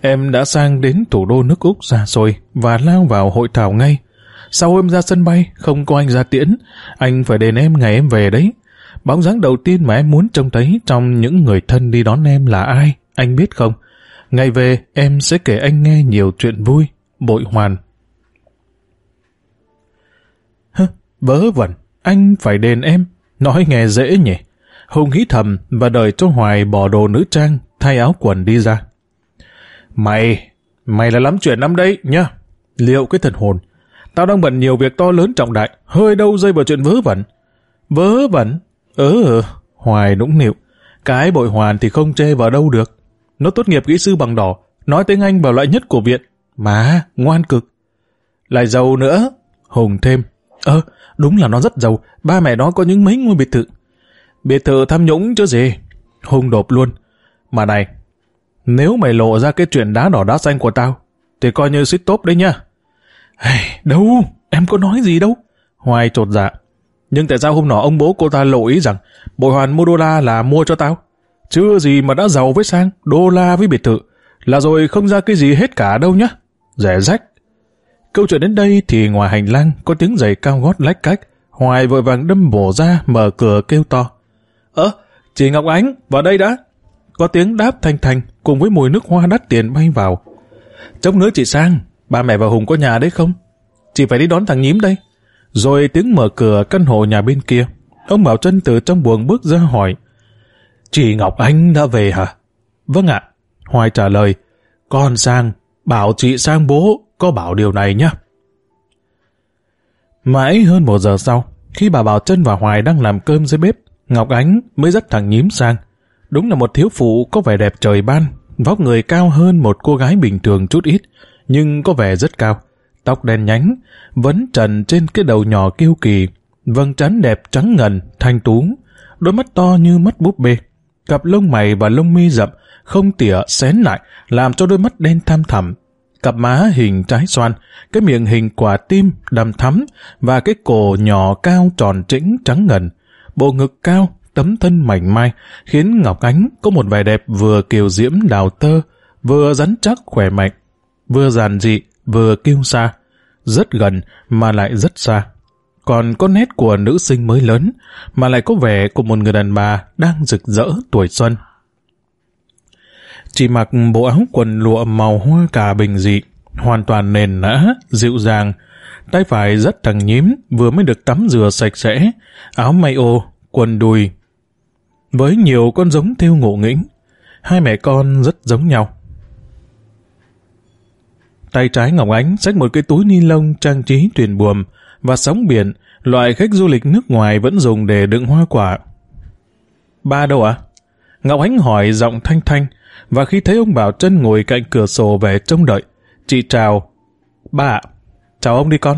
A: em đã sang đến thủ đô nước Úc xa xôi và lao vào hội thảo ngay. Sau em ra sân bay, không có anh ra tiễn, anh phải đền em ngày em về đấy. Bóng dáng đầu tiên mà em muốn trông thấy trong những người thân đi đón em là ai, anh biết không? Ngày về, em sẽ kể anh nghe nhiều chuyện vui, bội hoàn. Hơ, vớ vẩn, anh phải đền em, nói nghe dễ nhỉ. Hùng hí thầm và đợi cho Hoài bỏ đồ nữ trang, thay áo quần đi ra. Mày, mày là lắm chuyện lắm đấy, nhá. Liệu cái thần hồn, tao đang bận nhiều việc to lớn trọng đại, hơi đâu dây vào chuyện vớ vẩn. Vớ vẩn? Ừ, Hoài nũng nịu. Cái bội hoàn thì không chê vào đâu được. Nó tốt nghiệp kỹ sư bằng đỏ, nói tiếng Anh vào loại nhất của viện. Mà, ngoan cực. Lại giàu nữa. Hùng thêm. Ơ, đúng là nó rất giàu. Ba mẹ nó có những mấy ngôi biệt thự. Biệt thự tham nhũng chứ gì. Hùng đột luôn. Mà này, nếu mày lộ ra cái chuyện đá đỏ đá xanh của tao, thì coi như xích tốt đấy nha. Hey, đâu, em có nói gì đâu. Hoài trột dạ. Nhưng tại sao hôm nọ ông bố cô ta lộ ý rằng bội hoàn mua đô la là mua cho tao? Chưa gì mà đã giàu với sang, đô la với biệt thự, là rồi không ra cái gì hết cả đâu nhá. Rẻ rách. Câu chuyện đến đây thì ngoài hành lang có tiếng giày cao gót lách cách, Hoài vội vàng đâm bổ ra mở cửa kêu to. Ơ, chị Ngọc Ánh, vào đây đã. Có tiếng đáp thanh thanh cùng với mùi nước hoa đắt tiền bay vào. Chốc nữa chị Sang, ba mẹ và Hùng có nhà đấy không? Chị phải đi đón thằng nhím đây. Rồi tiếng mở cửa căn hộ nhà bên kia. Ông Bảo Trân từ trong buồng bước ra hỏi. Chị Ngọc Anh đã về hả? Vâng ạ. Hoài trả lời. Con Sang, bảo chị Sang bố có bảo điều này nhá. Mãi hơn một giờ sau, khi bà Bảo Trân và Hoài đang làm cơm dưới bếp, Ngọc Ánh mới dắt thằng nhím sang. Đúng là một thiếu phụ có vẻ đẹp trời ban, vóc người cao hơn một cô gái bình thường chút ít, nhưng có vẻ rất cao. Tóc đen nhánh, vấn trần trên cái đầu nhỏ kiêu kỳ, vầng trán đẹp trắng ngần, thanh tú, đôi mắt to như mắt búp bê. Cặp lông mày và lông mi rậm, không tỉa xén lại, làm cho đôi mắt đen tham thẳm. Cặp má hình trái xoan, cái miệng hình quả tim đầm thắm và cái cổ nhỏ cao tròn trĩnh trắng ngần. Bộ ngực cao, tấm thân mảnh mai, khiến Ngọc Ánh có một vẻ đẹp vừa kiều diễm đào tơ, vừa rắn chắc khỏe mạnh, vừa giản dị, vừa kiêu xa, rất gần mà lại rất xa. Còn có nét của nữ sinh mới lớn, mà lại có vẻ của một người đàn bà đang rực rỡ tuổi xuân. Chỉ mặc bộ áo quần lụa màu hoa cà bình dị, hoàn toàn nền nã, dịu dàng. Tay phải rất thằng nhím, vừa mới được tắm rửa sạch sẽ, áo may ô, quần đùi. Với nhiều con giống theo ngộ nghĩnh, hai mẹ con rất giống nhau. Tay trái Ngọc Ánh xách một cái túi ni lông trang trí thuyền buồm và sóng biển, loại khách du lịch nước ngoài vẫn dùng để đựng hoa quả. Ba đâu ạ? À? Ngọc Ánh hỏi giọng thanh thanh, và khi thấy ông Bảo chân ngồi cạnh cửa sổ về trông đợi, chị chào. Ba ạ, chào ông đi con.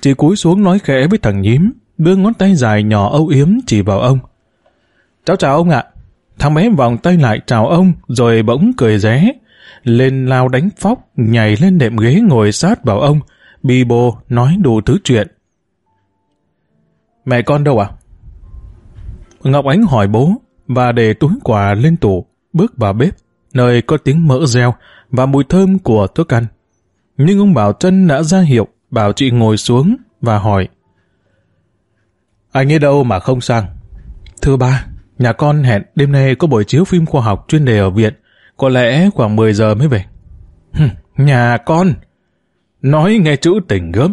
A: Chị cúi xuống nói khẽ với thằng nhím, đưa ngón tay dài nhỏ âu yếm chỉ vào ông. Cháu chào ông ạ. Thằng bé vòng tay lại chào ông, rồi bỗng cười ré, lên lao đánh phóc, nhảy lên đệm ghế ngồi sát vào ông, bi bô nói đủ thứ chuyện. Mẹ con đâu à? Ngọc Ánh hỏi bố và để túi quà lên tủ, bước vào bếp, nơi có tiếng mỡ reo và mùi thơm của thức ăn. Nhưng ông Bảo Trân đã ra hiệu, bảo chị ngồi xuống và hỏi. Anh ấy đâu mà không sang? Thưa ba, nhà con hẹn đêm nay có buổi chiếu phim khoa học chuyên đề ở viện. Có lẽ khoảng 10 giờ mới về. nhà con! Nói nghe chữ tỉnh gớm.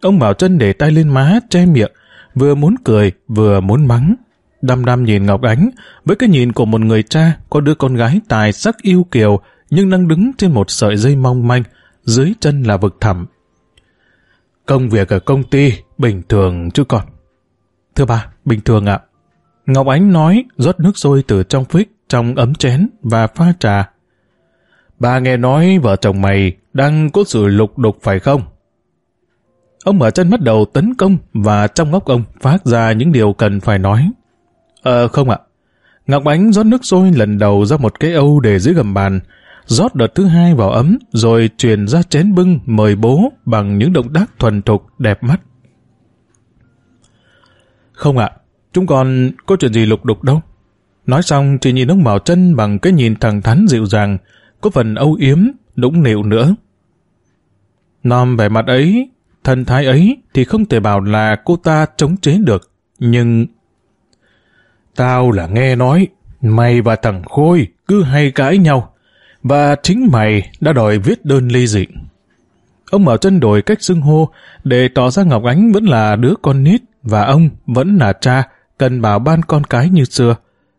A: Ông Bảo chân để tay lên má, che miệng, vừa muốn cười, vừa muốn mắng. Đăm đăm nhìn Ngọc Ánh, với cái nhìn của một người cha có đứa con gái tài sắc yêu kiều, nhưng đang đứng trên một sợi dây mong manh, dưới chân là vực thẳm. Công việc ở công ty, bình thường chứ con. Thưa bà, bình thường ạ. Ngọc Ánh nói, rót nước sôi từ trong phích, trong ấm chén và pha trà. Bà nghe nói vợ chồng mày đang có sự lục đục phải không? Ông mở chân bắt đầu tấn công và trong ngóc ông phát ra những điều cần phải nói. Ờ không ạ. Ngọc Ánh rót nước sôi lần đầu ra một cái âu để dưới gầm bàn, rót đợt thứ hai vào ấm, rồi truyền ra chén bưng mời bố bằng những động tác thuần thục đẹp mắt. Không ạ, chúng con có chuyện gì lục đục đâu. Nói xong chị nhìn ông Bảo chân bằng cái nhìn thẳng thắn dịu dàng, có phần âu yếm, đũng nịu nữa. Nom vẻ mặt ấy, thần thái ấy thì không thể bảo là cô ta chống chế được, nhưng... Tao là nghe nói, mày và thằng Khôi cứ hay cãi nhau, và chính mày đã đòi viết đơn ly dị. Ông Bảo chân đổi cách xưng hô để tỏ ra Ngọc Ánh vẫn là đứa con nít và ông vẫn là cha cần bảo ban con cái như xưa.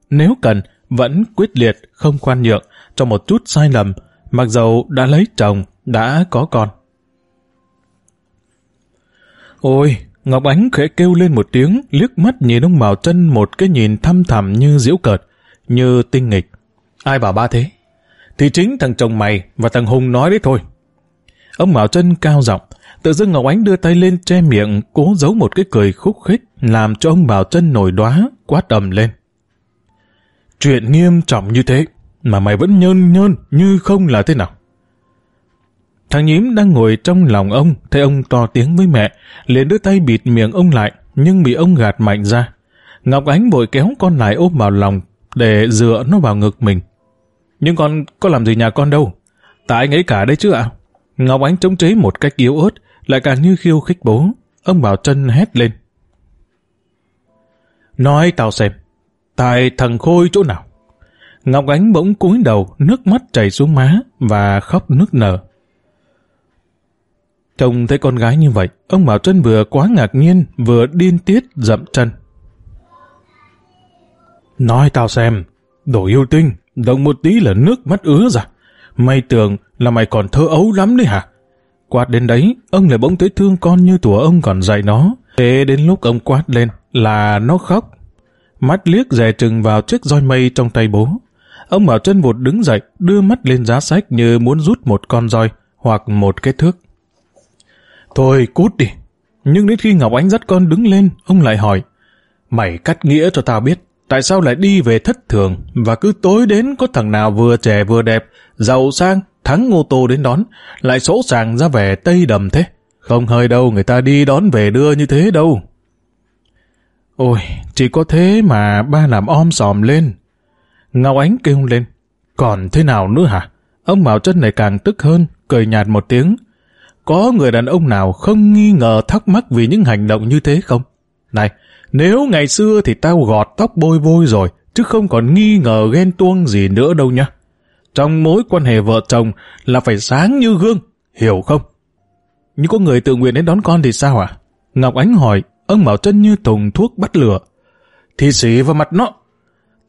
A: Nếu cần, vẫn quyết liệt, không khoan nhượng cho một chút sai lầm, mặc dầu đã lấy chồng, đã có con. Ôi, Ngọc Ánh khẽ kêu lên một tiếng, liếc mắt nhìn ông Bảo chân một cái nhìn thăm thẳm như diễu cợt, như tinh nghịch. Ai bảo ba thế? Thì chính thằng chồng mày và thằng Hùng nói đấy thôi. Ông Bảo chân cao giọng, tự dưng Ngọc Ánh đưa tay lên che miệng, cố giấu một cái cười khúc khích, làm cho ông Bảo chân nổi đóa, quát ầm lên. Chuyện nghiêm trọng như thế, mà mày vẫn nhơn nhơn như không là thế nào? Thằng nhím đang ngồi trong lòng ông, thấy ông to tiếng với mẹ, liền đưa tay bịt miệng ông lại, nhưng bị ông gạt mạnh ra. Ngọc Ánh vội kéo con lại ôm vào lòng, để dựa nó vào ngực mình. Nhưng con có làm gì nhà con đâu, tại anh ấy cả đấy chứ ạ. Ngọc Ánh chống chế một cách yếu ớt, lại càng như khiêu khích bố. Ông bảo chân hét lên. Nói tao xem, tại thằng Khôi chỗ nào? Ngọc Ánh bỗng cúi đầu, nước mắt chảy xuống má và khóc nức nở. Trông thấy con gái như vậy, ông Bảo Trân vừa quá ngạc nhiên, vừa điên tiết dậm chân. Nói tao xem, đồ yêu tinh, động một tí là nước mắt ứa ra. Mày tưởng là mày còn thơ ấu lắm đấy hả? Quát đến đấy, ông lại bỗng thấy thương con như tủa ông còn dạy nó. Thế đến lúc ông quát lên là nó khóc. Mắt liếc dè chừng vào chiếc roi mây trong tay bố. Ông Bảo chân vụt đứng dậy, đưa mắt lên giá sách như muốn rút một con roi hoặc một cái thước. Thôi cút đi. Nhưng đến khi Ngọc Ánh dắt con đứng lên, ông lại hỏi. Mày cắt nghĩa cho tao biết, tại sao lại đi về thất thường và cứ tối đến có thằng nào vừa trẻ vừa đẹp, giàu sang, thắng ô tô đến đón, lại sỗ sàng ra về Tây Đầm thế. Không hơi đâu người ta đi đón về đưa như thế đâu. Ôi, chỉ có thế mà ba làm om sòm lên. Ngọc Ánh kêu lên. Còn thế nào nữa hả? Ông Bảo Trân này càng tức hơn, cười nhạt một tiếng. Có người đàn ông nào không nghi ngờ thắc mắc vì những hành động như thế không? Này, nếu ngày xưa thì tao gọt tóc bôi vôi rồi, chứ không còn nghi ngờ ghen tuông gì nữa đâu nhá. Trong mối quan hệ vợ chồng là phải sáng như gương, hiểu không? Nhưng có người tự nguyện đến đón con thì sao à? Ngọc Ánh hỏi, ông Bảo chân như tùng thuốc bắt lửa. Thì xỉ vào mặt nó.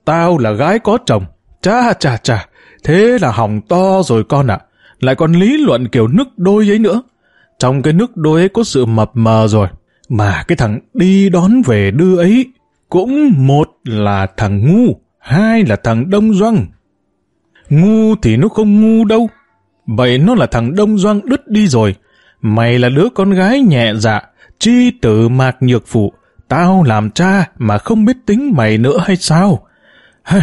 A: Tao là gái có chồng. cha chà chà, thế là hỏng to rồi con ạ. Lại còn lý luận kiểu nước đôi ấy nữa. Trong cái nước đôi ấy có sự mập mờ rồi. Mà cái thằng đi đón về đưa ấy, cũng một là thằng ngu, hai là thằng đông Doanh. Ngu thì nó không ngu đâu. Vậy nó là thằng đông Doanh đứt đi rồi. Mày là đứa con gái nhẹ dạ, chi tử mạc nhược phụ. Tao làm cha mà không biết tính mày nữa hay sao? Hey.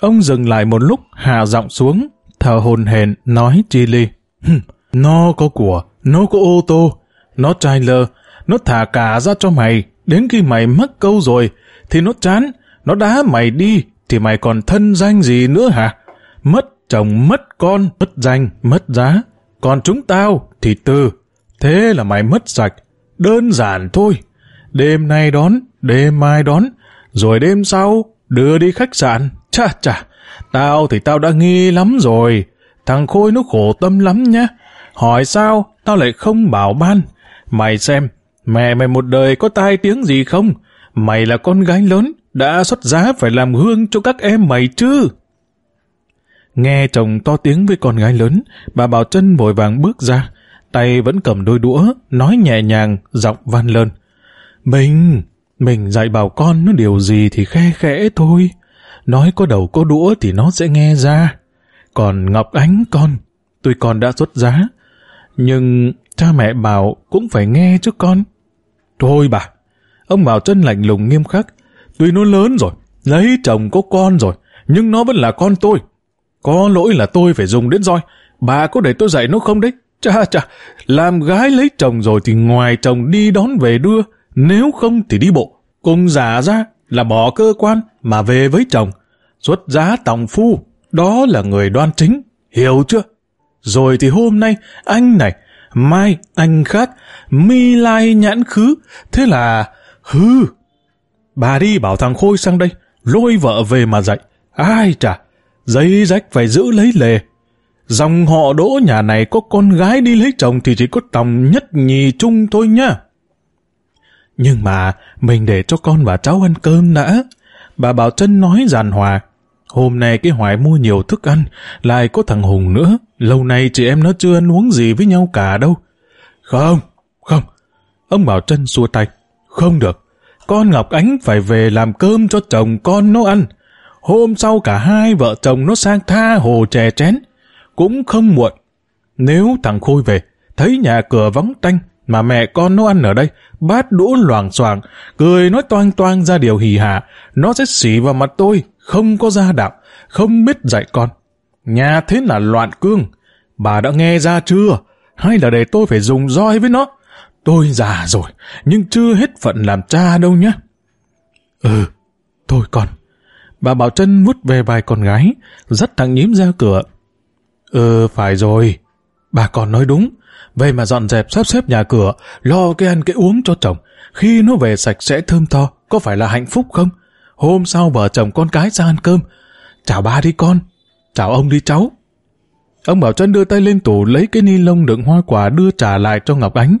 A: Ông dừng lại một lúc hạ giọng xuống, thở hồn hển nói chi ly. nó có của, nó có ô tô, nó trai lơ nó thả cả ra cho mày, đến khi mày mắc câu rồi, thì nó chán, nó đá mày đi, thì mày còn thân danh gì nữa hả? Mất chồng, mất con, mất danh, mất giá. Còn chúng tao thì từ Thế là mày mất sạch. Đơn giản thôi. Đêm nay đón, đêm mai đón, rồi đêm sau đưa đi khách sạn. Chà chà, tao thì tao đã nghi lắm rồi. Thằng Khôi nó khổ tâm lắm nhá. Hỏi sao, tao lại không bảo ban. Mày xem, Mẹ mày một đời có tai tiếng gì không? Mày là con gái lớn, đã xuất giá phải làm hương cho các em mày chứ. Nghe chồng to tiếng với con gái lớn, bà Bảo chân vội vàng bước ra, tay vẫn cầm đôi đũa, nói nhẹ nhàng, giọng van lơn. Mình, mình dạy bảo con nó điều gì thì khe khẽ thôi. Nói có đầu có đũa thì nó sẽ nghe ra. Còn Ngọc Ánh con, tuy con đã xuất giá, nhưng cha mẹ bảo cũng phải nghe chứ con. Thôi bà, ông Bảo chân lạnh lùng nghiêm khắc. Tuy nó lớn rồi, lấy chồng có con rồi, nhưng nó vẫn là con tôi. Có lỗi là tôi phải dùng đến roi. Bà có để tôi dạy nó không đấy? Chà chà, làm gái lấy chồng rồi thì ngoài chồng đi đón về đưa, nếu không thì đi bộ. cùng giả ra là bỏ cơ quan mà về với chồng, xuất giá tòng phu, đó là người đoan chính, hiểu chưa? Rồi thì hôm nay anh này, mai anh khác, mi lai nhãn khứ, thế là hư. Bà đi bảo thằng Khôi sang đây, lôi vợ về mà dạy. Ai chả, giấy rách phải giữ lấy lề. Dòng họ đỗ nhà này có con gái đi lấy chồng thì chỉ có tòng nhất nhì chung thôi nhá. Nhưng mà mình để cho con và cháu ăn cơm đã. Bà Bảo Trân nói giàn hòa. Hôm nay cái Hoài mua nhiều thức ăn, lại có thằng Hùng nữa. Lâu nay chị em nó chưa ăn uống gì với nhau cả đâu. Không, không. Ông Bảo Trân xua tay. Không được. Con Ngọc Ánh phải về làm cơm cho chồng con nó ăn. Hôm sau cả hai vợ chồng nó sang tha hồ chè chén. Cũng không muộn. Nếu thằng Khôi về, thấy nhà cửa vắng tanh, mà mẹ con nó ăn ở đây, bát đũa loàng xoàng, cười nói toang toang ra điều hì hả, nó sẽ xỉ vào mặt tôi, không có gia đạo, không biết dạy con. Nhà thế là loạn cương, bà đã nghe ra chưa? Hay là để tôi phải dùng roi với nó? Tôi già rồi, nhưng chưa hết phận làm cha đâu nhé. Ừ, thôi con. Bà Bảo Trân vút về vài con gái, dắt thằng nhím ra cửa. Ừ, phải rồi. Bà còn nói đúng. Vậy mà dọn dẹp sắp xếp nhà cửa, lo cái ăn cái uống cho chồng. Khi nó về sạch sẽ thơm tho, có phải là hạnh phúc không? Hôm sau vợ chồng con cái ra ăn cơm. Chào ba đi con. Chào ông đi cháu. Ông Bảo Trân đưa tay lên tủ lấy cái ni lông đựng hoa quả đưa trả lại cho Ngọc Ánh.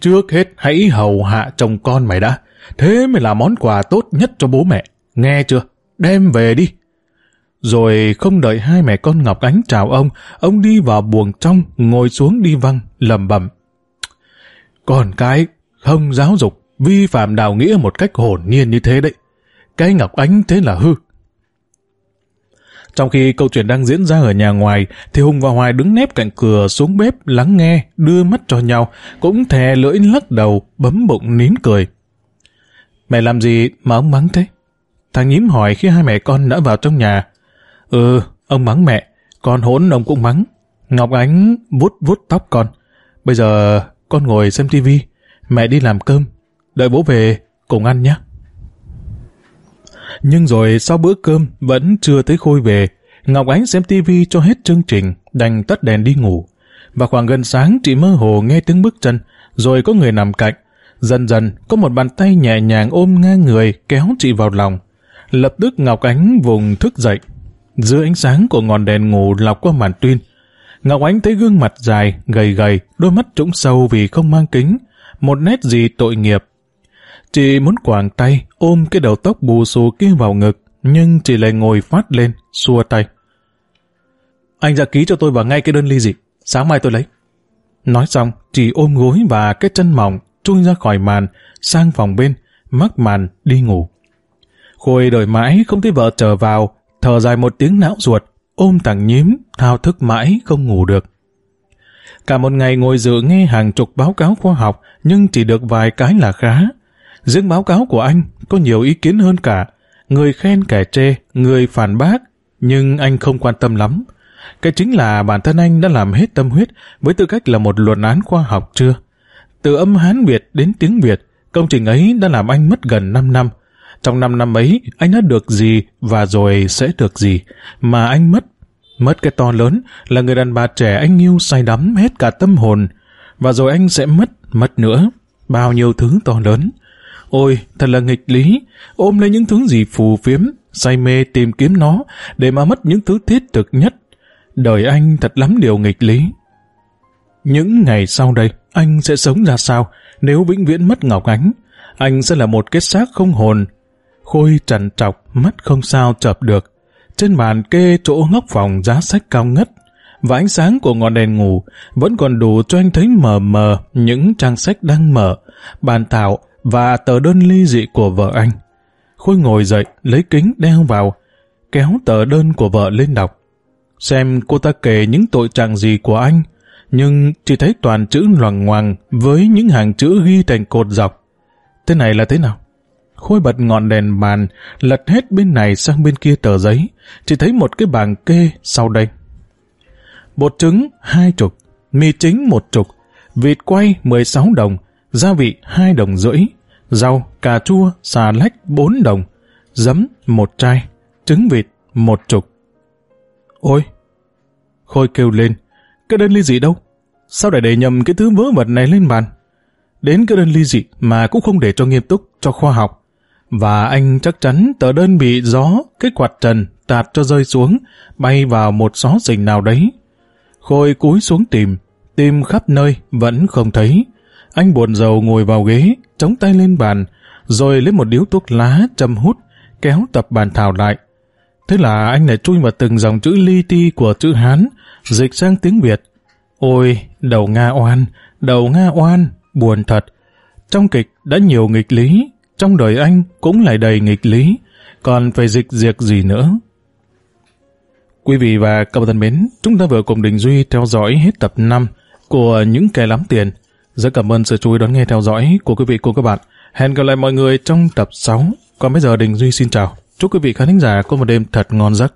A: Trước hết hãy hầu hạ chồng con mày đã. Thế mới là món quà tốt nhất cho bố mẹ. Nghe chưa? Đem về đi. Rồi không đợi hai mẹ con Ngọc Ánh chào ông, ông đi vào buồng trong, ngồi xuống đi văng, lầm bầm. Còn cái không giáo dục, vi phạm đạo nghĩa một cách hồn nhiên như thế đấy. Cái Ngọc Ánh thế là hư. Trong khi câu chuyện đang diễn ra ở nhà ngoài, thì Hùng và Hoài đứng nép cạnh cửa xuống bếp lắng nghe, đưa mắt cho nhau, cũng thè lưỡi lắc đầu, bấm bụng nín cười. Mẹ làm gì mà ông mắng thế? Thằng nhím hỏi khi hai mẹ con đã vào trong nhà. Ừ, ông mắng mẹ, con hỗn ông cũng mắng. Ngọc Ánh vút vút tóc con. Bây giờ con ngồi xem tivi, mẹ đi làm cơm, đợi bố về cùng ăn nhé. Nhưng rồi sau bữa cơm vẫn chưa thấy Khôi về, Ngọc Ánh xem tivi cho hết chương trình, đành tắt đèn đi ngủ. Và khoảng gần sáng chị mơ hồ nghe tiếng bước chân, rồi có người nằm cạnh. Dần dần có một bàn tay nhẹ nhàng ôm ngang người kéo chị vào lòng. Lập tức Ngọc Ánh vùng thức dậy, dưới ánh sáng của ngọn đèn ngủ lọc qua màn tuyên. Ngọc Ánh thấy gương mặt dài, gầy gầy, đôi mắt trũng sâu vì không mang kính, một nét gì tội nghiệp. Chị muốn quàng tay, ôm cái đầu tóc bù xù kia vào ngực, nhưng chị lại ngồi phát lên, xua tay. Anh ra ký cho tôi vào ngay cái đơn ly dị, sáng mai tôi lấy. Nói xong, chị ôm gối và cái chân mỏng chui ra khỏi màn, sang phòng bên, mắc màn đi ngủ. Khôi đợi mãi không thấy vợ trở vào, thở dài một tiếng não ruột, ôm thằng nhím, thao thức mãi không ngủ được. Cả một ngày ngồi dự nghe hàng chục báo cáo khoa học, nhưng chỉ được vài cái là khá. Riêng báo cáo của anh có nhiều ý kiến hơn cả. Người khen kẻ chê, người phản bác, nhưng anh không quan tâm lắm. Cái chính là bản thân anh đã làm hết tâm huyết với tư cách là một luận án khoa học chưa. Từ âm Hán Việt đến tiếng Việt, công trình ấy đã làm anh mất gần 5 năm. Trong năm năm ấy, anh đã được gì và rồi sẽ được gì, mà anh mất. Mất cái to lớn là người đàn bà trẻ anh yêu say đắm hết cả tâm hồn, và rồi anh sẽ mất, mất nữa, bao nhiêu thứ to lớn. Ôi, thật là nghịch lý, ôm lấy những thứ gì phù phiếm, say mê tìm kiếm nó, để mà mất những thứ thiết thực nhất. Đời anh thật lắm điều nghịch lý. Những ngày sau đây, anh sẽ sống ra sao nếu vĩnh viễn mất Ngọc Ánh? Anh sẽ là một cái xác không hồn, Khôi trần trọc, mắt không sao chợp được. Trên bàn kê chỗ ngóc phòng giá sách cao ngất, và ánh sáng của ngọn đèn ngủ vẫn còn đủ cho anh thấy mờ mờ những trang sách đang mở, bàn thảo và tờ đơn ly dị của vợ anh. Khôi ngồi dậy, lấy kính đeo vào, kéo tờ đơn của vợ lên đọc. Xem cô ta kể những tội trạng gì của anh, nhưng chỉ thấy toàn chữ loằng ngoằng với những hàng chữ ghi thành cột dọc. Thế này là thế nào? Khôi bật ngọn đèn bàn, lật hết bên này sang bên kia tờ giấy, chỉ thấy một cái bảng kê sau đây. Bột trứng hai chục, mì chính một chục, vịt quay 16 đồng, gia vị 2 đồng rưỡi, rau, cà chua, xà lách 4 đồng, giấm một chai, trứng vịt một chục. Ôi! Khôi kêu lên, cái đơn ly dị đâu? Sao lại để nhầm cái thứ vớ vẩn này lên bàn? Đến cái đơn ly dị mà cũng không để cho nghiêm túc, cho khoa học. Và anh chắc chắn tờ đơn bị gió, cái quạt trần tạt cho rơi xuống, bay vào một xó rình nào đấy. Khôi cúi xuống tìm, tìm khắp nơi, vẫn không thấy. Anh buồn rầu ngồi vào ghế, chống tay lên bàn, rồi lấy một điếu thuốc lá châm hút, kéo tập bàn thảo lại. Thế là anh lại chui vào từng dòng chữ li ti của chữ Hán, dịch sang tiếng Việt. Ôi, đầu Nga oan, đầu Nga oan, buồn thật. Trong kịch đã nhiều nghịch lý, trong đời anh cũng lại đầy nghịch lý, còn phải dịch diệt gì nữa. Quý vị và các bạn thân mến, chúng ta vừa cùng Đình Duy theo dõi hết tập 5 của Những kẻ lắm tiền. Rất cảm ơn sự chú ý đón nghe theo dõi của quý vị cùng các bạn. Hẹn gặp lại mọi người trong tập 6. Còn bây giờ Đình Duy xin chào. Chúc quý vị khán thính giả có một đêm thật ngon giấc.